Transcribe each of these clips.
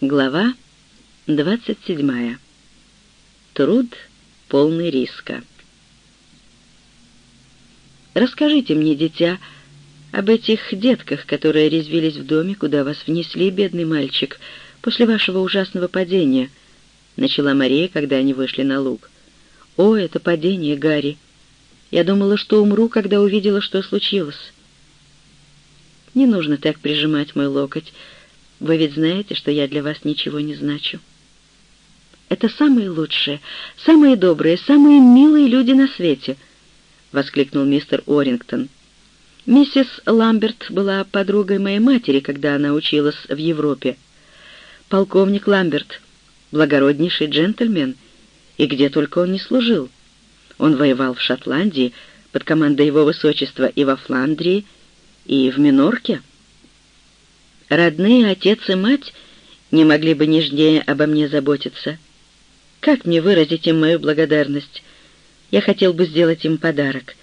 Глава 27. Труд полный риска. Расскажите мне, дитя, об этих детках, которые резвились в доме, куда вас внесли, бедный мальчик, после вашего ужасного падения, — начала Мария, когда они вышли на луг. «О, это падение, Гарри! Я думала, что умру, когда увидела, что случилось». «Не нужно так прижимать мой локоть. Вы ведь знаете, что я для вас ничего не значу». «Это самые лучшие, самые добрые, самые милые люди на свете», — воскликнул мистер Орингтон. «Миссис Ламберт была подругой моей матери, когда она училась в Европе. Полковник Ламберт — благороднейший джентльмен, и где только он не служил. Он воевал в Шотландии под командой его высочества и во Фландрии, и в Минорке. Родные отец и мать не могли бы нежнее обо мне заботиться. Как мне выразить им мою благодарность? Я хотел бы сделать им подарок.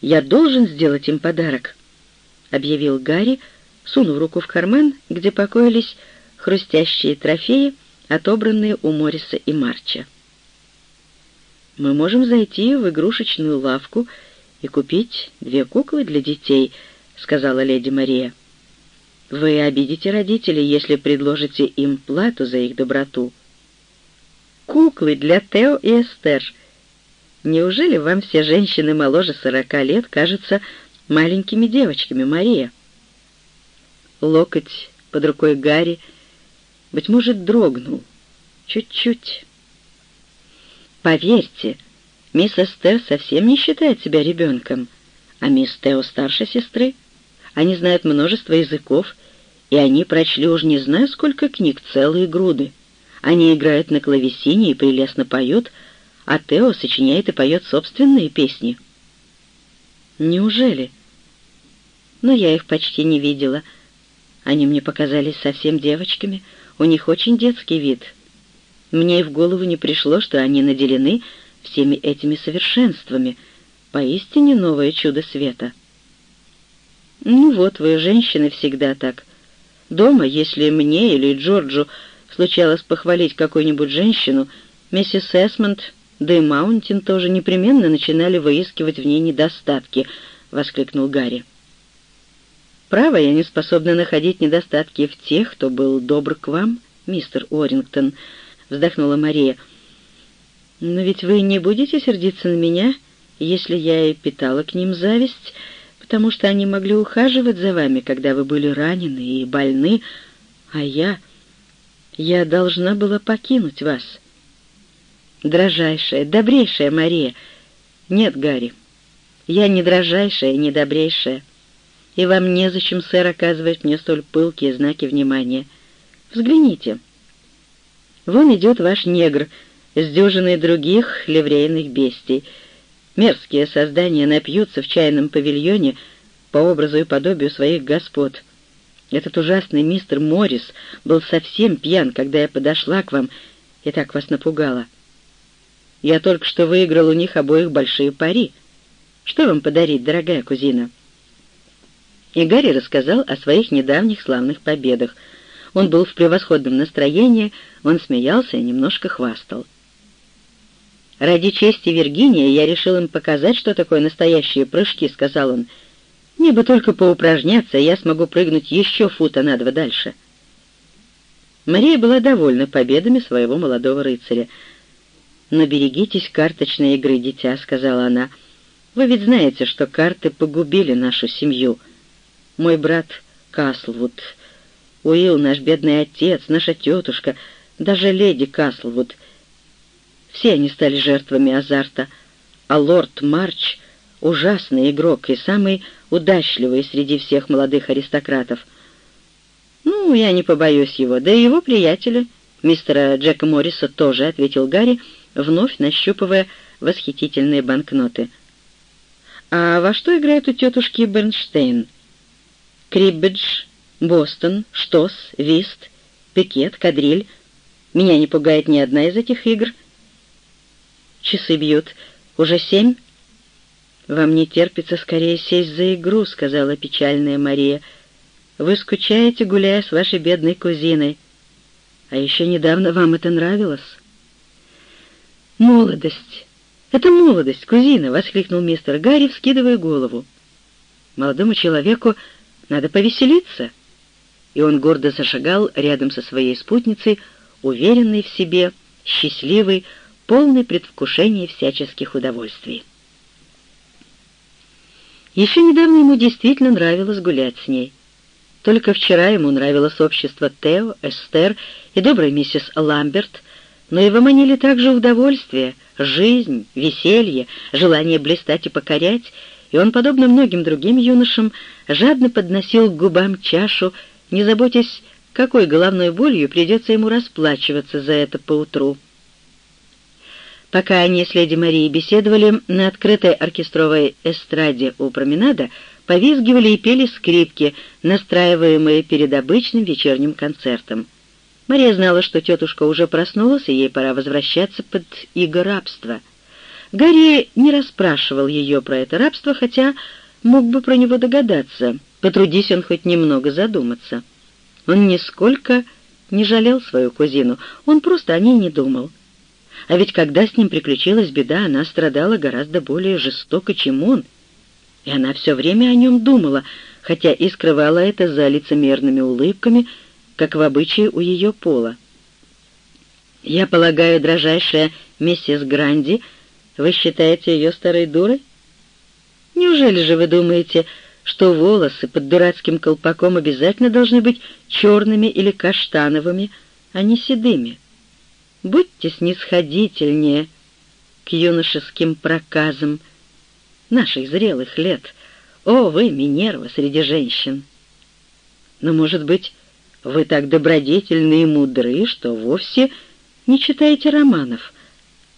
Я должен сделать им подарок, — объявил Гарри, сунув руку в карман, где покоились хрустящие трофеи, отобранные у Морриса и Марча. «Мы можем зайти в игрушечную лавку и купить две куклы для детей», — сказала леди Мария. «Вы обидите родителей, если предложите им плату за их доброту». «Куклы для Тео и Эстер. Неужели вам все женщины моложе сорока лет кажутся маленькими девочками, Мария?» Локоть под рукой Гарри, быть может, дрогнул. Чуть-чуть. «Поверьте, мисс Эстер совсем не считает себя ребенком, а мисс Тео старше сестры. Они знают множество языков, и они прочли уж не знаю сколько книг, целые груды. Они играют на клавесине и прелестно поют, а Тео сочиняет и поет собственные песни. Неужели? Но я их почти не видела. Они мне показались совсем девочками, у них очень детский вид. Мне и в голову не пришло, что они наделены всеми этими совершенствами, поистине новое чудо света. Ну вот вы, женщины, всегда так. Дома, если мне или Джорджу случалось похвалить какую-нибудь женщину, миссис Эсмонд, да и Маунтин тоже непременно начинали выискивать в ней недостатки, — воскликнул Гарри. «Право, я не способна находить недостатки в тех, кто был добр к вам, мистер Уоррингтон», — вздохнула Мария. «Но ведь вы не будете сердиться на меня, если я и питала к ним зависть, потому что они могли ухаживать за вами, когда вы были ранены и больны, а я... я должна была покинуть вас. Дрожайшая, добрейшая Мария. Нет, Гарри, я не дрожайшая не добрейшая, и вам незачем, сэр, оказывать мне столь пылкие знаки внимания. Взгляните. Вон идет ваш негр с дюжиной других ливрейных бестий — Мерзкие создания напьются в чайном павильоне по образу и подобию своих господ. Этот ужасный мистер Моррис был совсем пьян, когда я подошла к вам и так вас напугала. Я только что выиграл у них обоих большие пари. Что вам подарить, дорогая кузина?» И Гарри рассказал о своих недавних славных победах. Он был в превосходном настроении, он смеялся и немножко хвастал. «Ради чести Виргиния я решил им показать, что такое настоящие прыжки», — сказал он. «Мне бы только поупражняться, я смогу прыгнуть еще фута на два дальше». Мария была довольна победами своего молодого рыцаря. «Но берегитесь карточной игры, дитя», — сказала она. «Вы ведь знаете, что карты погубили нашу семью. Мой брат Каслвуд, Уилл, наш бедный отец, наша тетушка, даже леди Каслвуд — все они стали жертвами азарта, а лорд Марч — ужасный игрок и самый удачливый среди всех молодых аристократов. «Ну, я не побоюсь его, да и его приятеля, мистера Джека Морриса, тоже», — ответил Гарри, вновь нащупывая восхитительные банкноты. «А во что играет у тетушки Бернштейн?» «Криббедж, Бостон, Штос, Вист, Пикет, Кадриль. Меня не пугает ни одна из этих игр». Часы бьют. Уже семь?» «Вам не терпится скорее сесть за игру», — сказала печальная Мария. «Вы скучаете, гуляя с вашей бедной кузиной. А еще недавно вам это нравилось. «Молодость! Это молодость, кузина!» — воскликнул мистер Гарри, вскидывая голову. «Молодому человеку надо повеселиться!» И он гордо зашагал рядом со своей спутницей, уверенный в себе, счастливый, полный предвкушения всяческих удовольствий. Еще недавно ему действительно нравилось гулять с ней. Только вчера ему нравилось общество Тео, Эстер и доброй миссис Ламберт, но его манили также удовольствие, жизнь, веселье, желание блистать и покорять, и он, подобно многим другим юношам, жадно подносил к губам чашу, не заботясь, какой головной болью придется ему расплачиваться за это поутру. Пока они с леди Марией беседовали, на открытой оркестровой эстраде у променада повизгивали и пели скрипки, настраиваемые перед обычным вечерним концертом. Мария знала, что тетушка уже проснулась, и ей пора возвращаться под иго рабства. Гарри не расспрашивал ее про это рабство, хотя мог бы про него догадаться, потрудись он хоть немного задуматься. Он нисколько не жалел свою кузину, он просто о ней не думал. А ведь когда с ним приключилась беда, она страдала гораздо более жестоко, чем он. И она все время о нем думала, хотя и скрывала это за лицемерными улыбками, как в обычае у ее пола. «Я полагаю, дрожайшая миссис Гранди, вы считаете ее старой дурой? Неужели же вы думаете, что волосы под дурацким колпаком обязательно должны быть черными или каштановыми, а не седыми?» Будьте снисходительнее к юношеским проказам наших зрелых лет. О, вы, Минерва, среди женщин! Но, может быть, вы так добродетельны и мудры, что вовсе не читаете романов.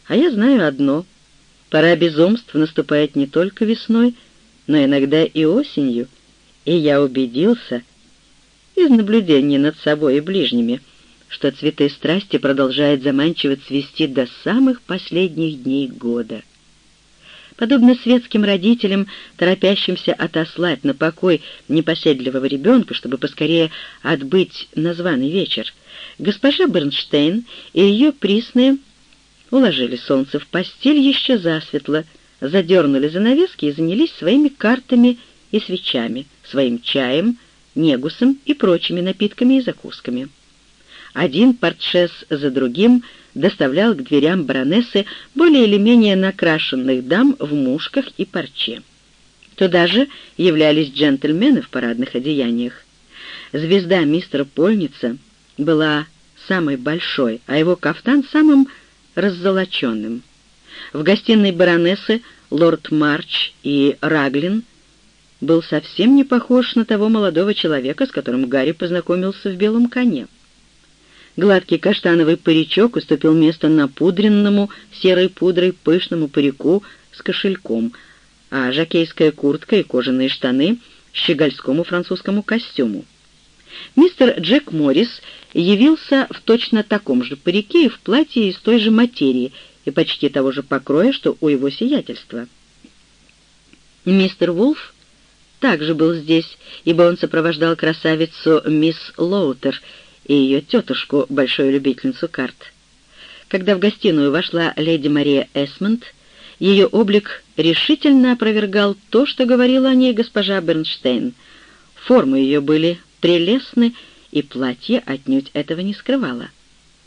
А я знаю одно — пора безумств наступает не только весной, но иногда и осенью, и я убедился из наблюдения над собой и ближними — что цветы страсти продолжают заманчиво цвести до самых последних дней года. Подобно светским родителям, торопящимся отослать на покой непоседливого ребенка, чтобы поскорее отбыть на званый вечер, госпожа Бернштейн и ее присные уложили солнце в постель еще засветло, задернули занавески и занялись своими картами и свечами, своим чаем, негусом и прочими напитками и закусками. Один портшес за другим доставлял к дверям баронессы более или менее накрашенных дам в мушках и парче. Туда же являлись джентльмены в парадных одеяниях. Звезда мистера Польница была самой большой, а его кафтан самым раззолоченным. В гостиной баронессы лорд Марч и Раглин был совсем не похож на того молодого человека, с которым Гарри познакомился в «Белом коне». Гладкий каштановый паричок уступил место напудренному серой пудрой пышному парику с кошельком, а жакейская куртка и кожаные штаны — щегольскому французскому костюму. Мистер Джек Моррис явился в точно таком же парике и в платье из той же материи и почти того же покроя, что у его сиятельства. Мистер Вулф также был здесь, ибо он сопровождал красавицу мисс Лоутер — и ее тетушку, большую любительницу карт. Когда в гостиную вошла леди Мария Эсмонд, ее облик решительно опровергал то, что говорила о ней госпожа Бернштейн. Формы ее были прелестны, и платье отнюдь этого не скрывало.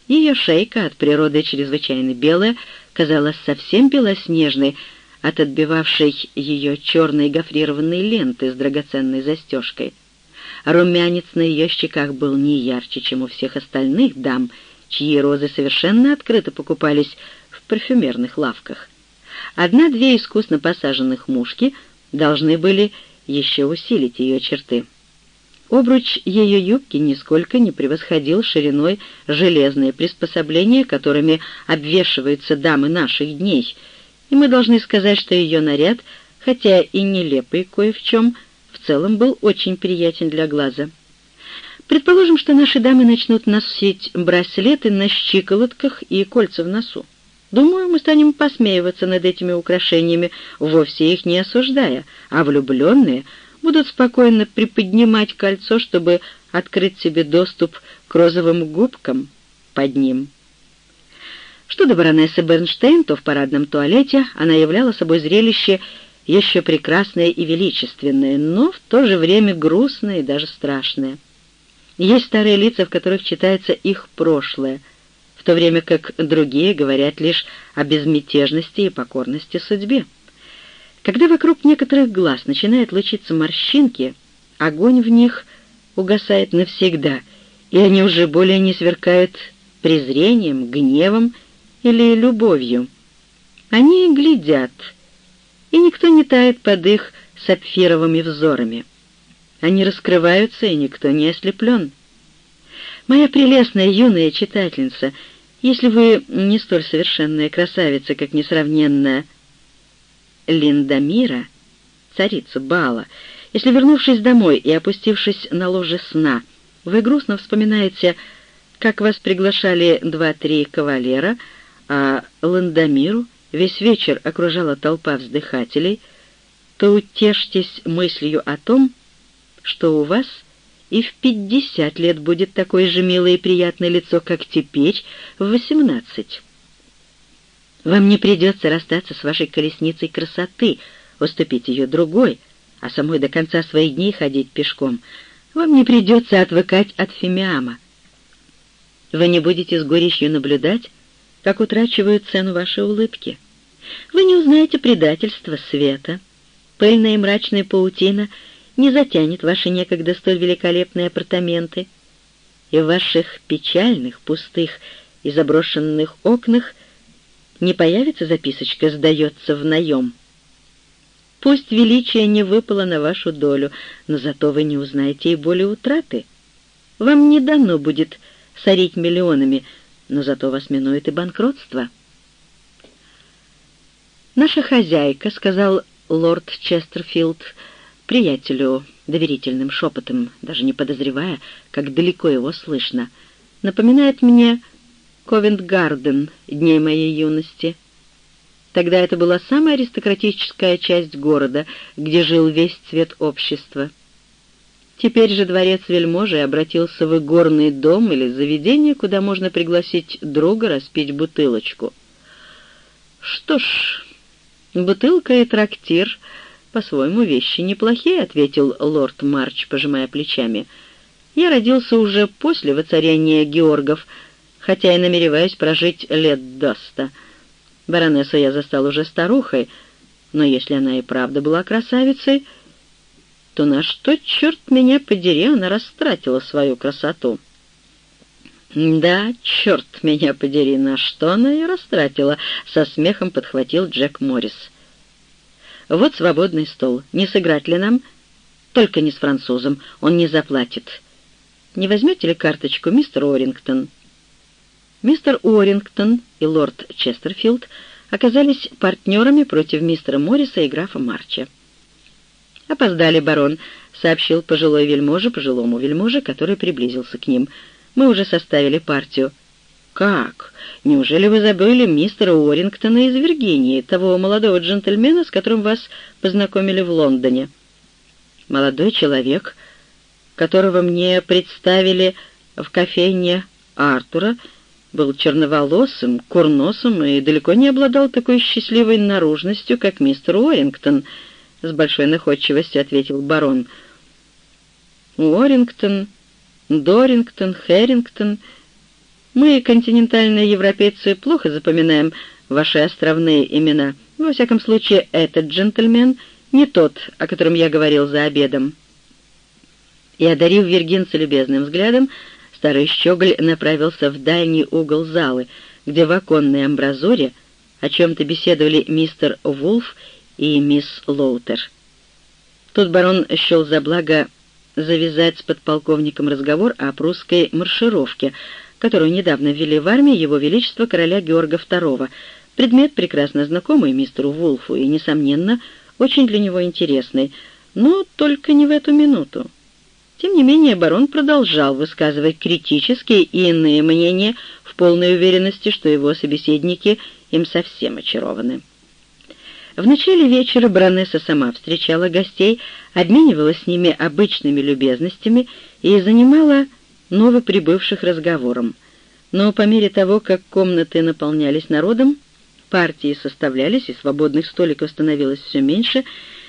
Ее шейка, от природы чрезвычайно белая, казалась совсем белоснежной, от отбивавшей ее черной гофрированной ленты с драгоценной застежкой — Румянец на ее щеках был не ярче, чем у всех остальных дам, чьи розы совершенно открыто покупались в парфюмерных лавках. Одна-две искусно посаженных мушки должны были еще усилить ее черты. Обруч ее юбки нисколько не превосходил шириной железные приспособления, которыми обвешиваются дамы наших дней, и мы должны сказать, что ее наряд, хотя и нелепый кое в чем, — в целом был очень приятен для глаза. Предположим, что наши дамы начнут носить браслеты на щиколотках и кольца в носу. Думаю, мы станем посмеиваться над этими украшениями, вовсе их не осуждая, а влюбленные будут спокойно приподнимать кольцо, чтобы открыть себе доступ к розовым губкам, под ним. Что до баронессы Бернштейн, то в парадном туалете она являла собой зрелище еще прекрасное и величественное, но в то же время грустное и даже страшное. Есть старые лица, в которых читается их прошлое, в то время как другие говорят лишь о безмятежности и покорности судьбе. Когда вокруг некоторых глаз начинают лучиться морщинки, огонь в них угасает навсегда, и они уже более не сверкают презрением, гневом или любовью. Они глядят, и никто не тает под их сапфировыми взорами. Они раскрываются, и никто не ослеплен. Моя прелестная юная читательница, если вы не столь совершенная красавица, как несравненная Линдамира, царица Бала, если, вернувшись домой и опустившись на ложе сна, вы грустно вспоминаете, как вас приглашали два-три кавалера, а Ландомиру весь вечер окружала толпа вздыхателей, то утешьтесь мыслью о том, что у вас и в пятьдесят лет будет такое же милое и приятное лицо, как теперь в восемнадцать. Вам не придется расстаться с вашей колесницей красоты, уступить ее другой, а самой до конца своих дней ходить пешком. Вам не придется отвыкать от фимиама. Вы не будете с горечью наблюдать, как утрачивают цену ваши улыбки. Вы не узнаете предательства света. Пыльная и мрачная паутина не затянет ваши некогда столь великолепные апартаменты. И в ваших печальных, пустых и заброшенных окнах не появится записочка «Сдается в наем». Пусть величие не выпало на вашу долю, но зато вы не узнаете и боли утраты. Вам не дано будет сорить миллионами, но зато вас минует и банкротство. «Наша хозяйка», — сказал лорд Честерфилд приятелю доверительным шепотом, даже не подозревая, как далеко его слышно, напоминает мне Ковент-Гарден дней моей юности. Тогда это была самая аристократическая часть города, где жил весь цвет общества. Теперь же дворец вельможи обратился в игорный дом или заведение, куда можно пригласить друга распить бутылочку. «Что ж, бутылка и трактир, по-своему, вещи неплохие», — ответил лорд Марч, пожимая плечами. «Я родился уже после воцарения Георгов», — хотя и намереваюсь прожить лет до ста. Баронессу я застал уже старухой, но если она и правда была красавицей, то на что, черт меня подери, она растратила свою красоту? «Да, черт меня подери, на что она и растратила», — со смехом подхватил Джек Моррис. «Вот свободный стол. Не сыграть ли нам?» «Только не с французом. Он не заплатит». «Не возьмете ли карточку, мистер Орингтон?» Мистер Уоррингтон и лорд Честерфилд оказались партнерами против мистера Морриса и графа Марча. «Опоздали, барон», — сообщил пожилой вельможа пожилому вельможе, который приблизился к ним. «Мы уже составили партию». «Как? Неужели вы забыли мистера Уоррингтона из Виргинии, того молодого джентльмена, с которым вас познакомили в Лондоне?» «Молодой человек, которого мне представили в кофейне Артура», был черноволосым, курносым и далеко не обладал такой счастливой наружностью, как мистер Уоррингтон, — с большой находчивостью ответил барон. Уоррингтон, Дорингтон, Хэрингтон. Мы, континентальные европейцы, плохо запоминаем ваши островные имена. Во всяком случае, этот джентльмен не тот, о котором я говорил за обедом. И, одарив Виргинца любезным взглядом, Старый щеголь направился в дальний угол залы, где в оконной амбразуре о чем-то беседовали мистер Вулф и мисс Лоутер. Тут барон счел за благо завязать с подполковником разговор о прусской маршировке, которую недавно ввели в армии его величество короля Георга II, предмет прекрасно знакомый мистеру Вулфу и, несомненно, очень для него интересный, но только не в эту минуту. Тем не менее, барон продолжал высказывать критические и иные мнения в полной уверенности, что его собеседники им совсем очарованы. В начале вечера баронесса сама встречала гостей, обменивалась с ними обычными любезностями и занимала новоприбывших разговором. Но по мере того, как комнаты наполнялись народом, партии составлялись и свободных столиков становилось все меньше,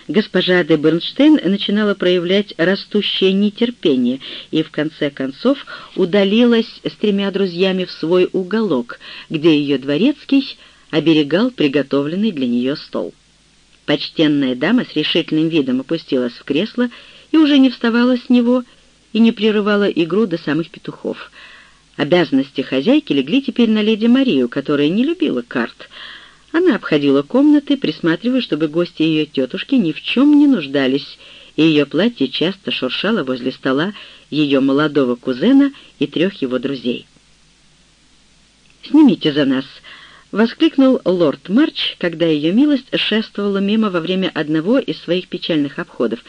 госпожа де Бернштейн начинала проявлять растущее нетерпение и, в конце концов, удалилась с тремя друзьями в свой уголок, где ее дворецкий оберегал приготовленный для нее стол. Почтенная дама с решительным видом опустилась в кресло и уже не вставала с него и не прерывала игру до самых петухов. Обязанности хозяйки легли теперь на леди Марию, которая не любила карт. Она обходила комнаты, присматривая, чтобы гости ее тетушки ни в чем не нуждались, и ее платье часто шуршало возле стола ее молодого кузена и трех его друзей. «Снимите за нас!» — воскликнул лорд Марч, когда ее милость шествовала мимо во время одного из своих печальных обходов.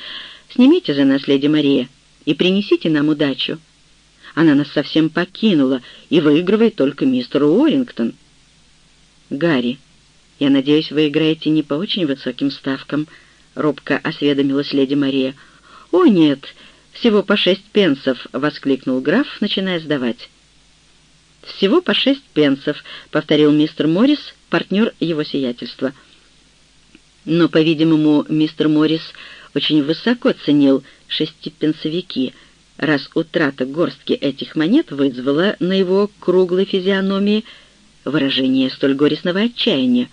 «Снимите за нас, леди Мария, и принесите нам удачу. Она нас совсем покинула, и выигрывает только мистер Уоррингтон». «Гарри, я надеюсь, вы играете не по очень высоким ставкам», — робко осведомилась леди Мария. «О, нет, всего по шесть пенсов», — воскликнул граф, начиная сдавать. «Всего по шесть пенсов», — повторил мистер Моррис, партнер его сиятельства. Но, по-видимому, мистер Моррис очень высоко ценил шестипенсовики, раз утрата горстки этих монет вызвала на его круглой физиономии выражение столь горестного отчаяния.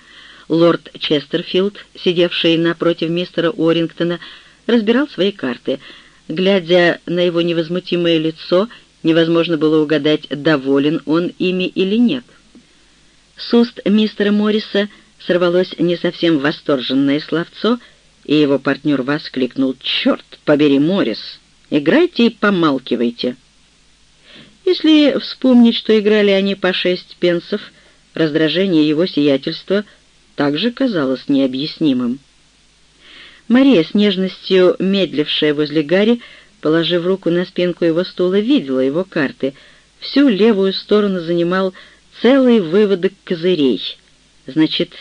Лорд Честерфилд, сидевший напротив мистера Уоррингтона, разбирал свои карты. Глядя на его невозмутимое лицо, невозможно было угадать, доволен он ими или нет. С уст мистера Морриса сорвалось не совсем восторженное словцо — и его партнер воскликнул «Черт побери, Моррис! Играйте и помалкивайте!» Если вспомнить, что играли они по шесть пенсов, раздражение его сиятельства также казалось необъяснимым. Мария, с нежностью медлившая возле Гарри, положив руку на спинку его стула, видела его карты. Всю левую сторону занимал целый выводок козырей. Значит,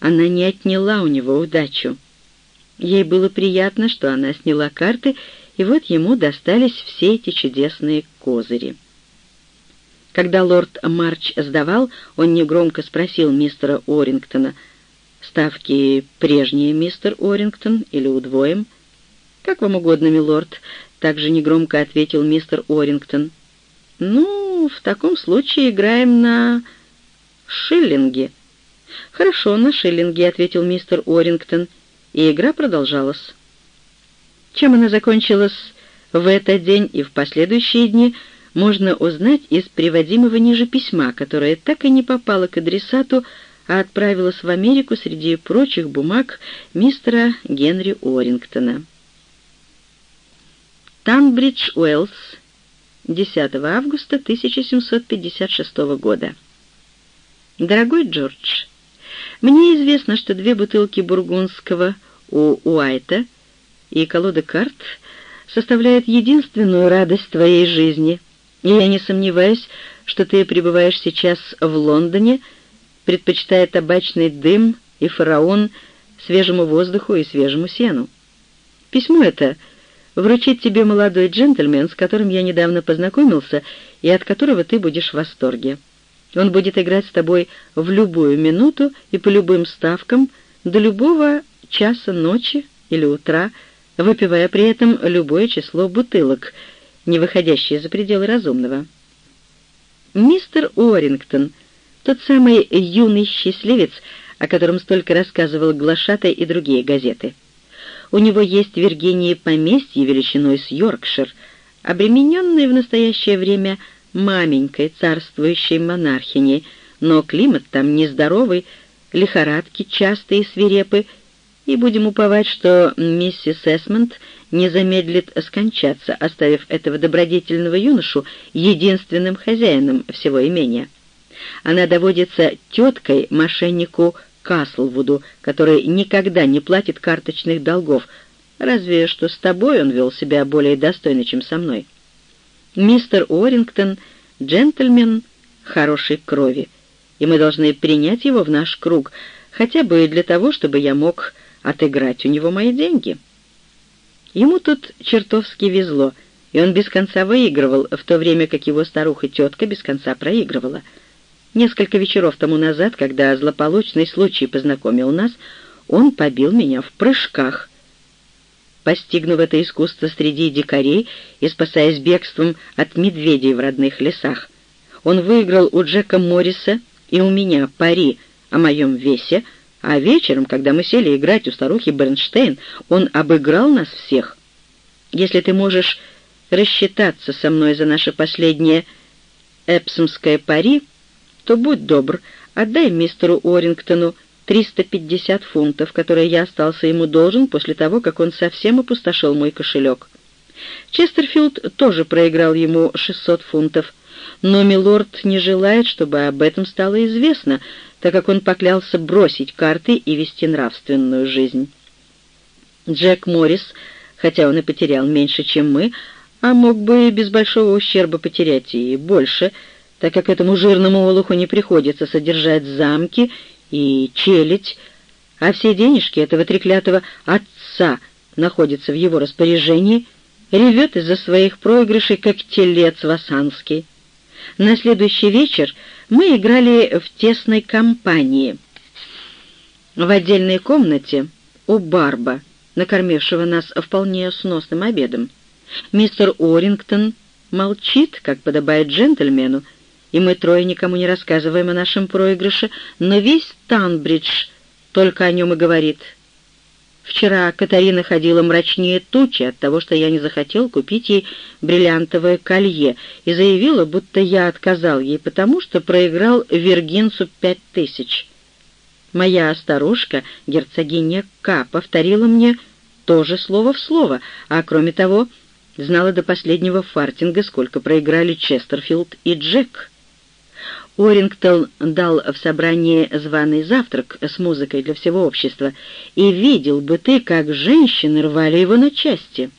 она не отняла у него удачу. Ей было приятно, что она сняла карты, и вот ему достались все эти чудесные козыри. Когда лорд Марч сдавал, он негромко спросил мистера Орингтона, «Ставки прежние, мистер Орингтон, или удвоим?» «Как вам угодно, милорд», — также негромко ответил мистер Орингтон. «Ну, в таком случае играем на шиллинги». «Хорошо, на шиллинги», — ответил мистер Орингтон, — и игра продолжалась. Чем она закончилась в этот день и в последующие дни, можно узнать из приводимого ниже письма, которое так и не попало к адресату, а отправилось в Америку среди прочих бумаг мистера Генри Уоррингтона. Танбридж, Уэллс, 10 августа 1756 года. Дорогой Джордж, мне известно, что две бутылки бургундского у Уайта и колода карт составляют единственную радость твоей жизни, и я не сомневаюсь, что ты пребываешь сейчас в Лондоне, предпочитая табачный дым и фараон свежему воздуху и свежему сену. Письмо это вручит тебе молодой джентльмен, с которым я недавно познакомился и от которого ты будешь в восторге. Он будет играть с тобой в любую минуту и по любым ставкам до любого часа ночи или утра, выпивая при этом любое число бутылок, не выходящее за пределы разумного. Мистер Уоррингтон, тот самый юный счастливец, о котором столько рассказывал Глашатай и другие газеты. У него есть в Виргинии поместье величиной с Йоркшир, обремененное в настоящее время маменькой царствующей монархини, но климат там нездоровый, лихорадки частые и свирепы, и будем уповать, что миссис Эсмонд не замедлит скончаться, оставив этого добродетельного юношу единственным хозяином всего имения. Она доводится теткой мошеннику Каслвуду, который никогда не платит карточных долгов, разве что с тобой он вел себя более достойно, чем со мной. Мистер Уоррингтон — джентльмен хорошей крови, и мы должны принять его в наш круг, хотя бы для того, чтобы я мог отыграть у него мои деньги. Ему тут чертовски везло, и он без конца выигрывал, в то время как его старуха-тетка без конца проигрывала. Несколько вечеров тому назад, когда злополучный случай познакомил нас, он побил меня в прыжках. Постигнув это искусство среди дикарей и спасаясь бегством от медведей в родных лесах, он выиграл у Джека Морриса и у меня пари о моем весе, а вечером, когда мы сели играть у старухи Бернштейн, он обыграл нас всех. Если ты можешь рассчитаться со мной за наше последнее эпсомское пари, то будь добр, отдай мистеру Орингтону 350 фунтов, которые я остался ему должен после того, как он совсем опустошил мой кошелек. Честерфилд тоже проиграл ему 600 фунтов, но милорд не желает, чтобы об этом стало известно, так как он поклялся бросить карты и вести нравственную жизнь. Джек Моррис, хотя он и потерял меньше, чем мы, а мог бы без большого ущерба потерять и больше, так как этому жирному олуху не приходится содержать замки и челядь, а все денежки этого треклятого отца находятся в его распоряжении, ревет из-за своих проигрышей, как телец васанский. На следующий вечер мы играли в тесной компании. В отдельной комнате у Барба, накормившего нас вполне сносным обедом. Мистер Орингтон молчит, как подобает джентльмену, и мы трое никому не рассказываем о нашем проигрыше, но весь Танбридж только о нем и говорит. Вчера Катарина ходила мрачнее тучи от того, что я не захотел купить ей бриллиантовое колье, и заявила, будто я отказал ей потому, что проиграл Виргинцу пять тысяч. Моя старушка, герцогиня К, повторила мне то же слово в слово, а кроме того знала до последнего фартинга, сколько проиграли Честерфилд и Джек. Уоррингтон дал в собрании званый завтрак с музыкой для всего общества, и видел бы ты, как женщины рвали его на части.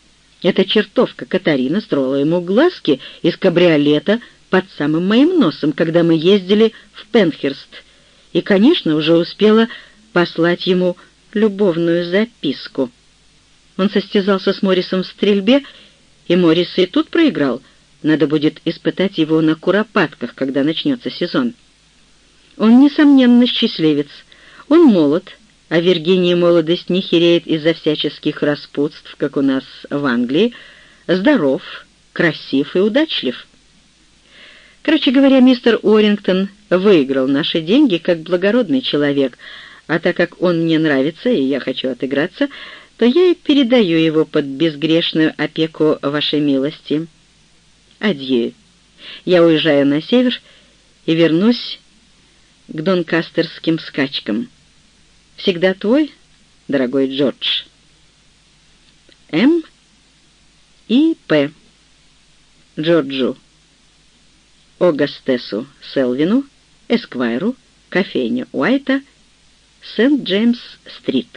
Эта чертовка Катарина строила ему глазки из кабриолета под самым моим носом, когда мы ездили в Пенхерст, и, конечно, уже успела послать ему любовную записку. Он состязался с Моррисом в стрельбе, и Моррис и тут проиграл — надо будет испытать его на куропатках, когда начнется сезон. Он, несомненно, счастливец. Он молод, а Виргиния молодость не хереет из-за всяческих распутств, как у нас в Англии, здоров, красив и удачлив. Короче говоря, мистер Орингтон выиграл наши деньги как благородный человек, а так как он мне нравится и я хочу отыграться, то я и передаю его под безгрешную опеку вашей милости». Адье. Я уезжаю на север и вернусь к донкастерским скачкам. Всегда твой, дорогой Джордж. М. и П. Джорджу. Огастесу Селвину, Эсквайру, кофейня Уайта, Сент-Джеймс-стрит.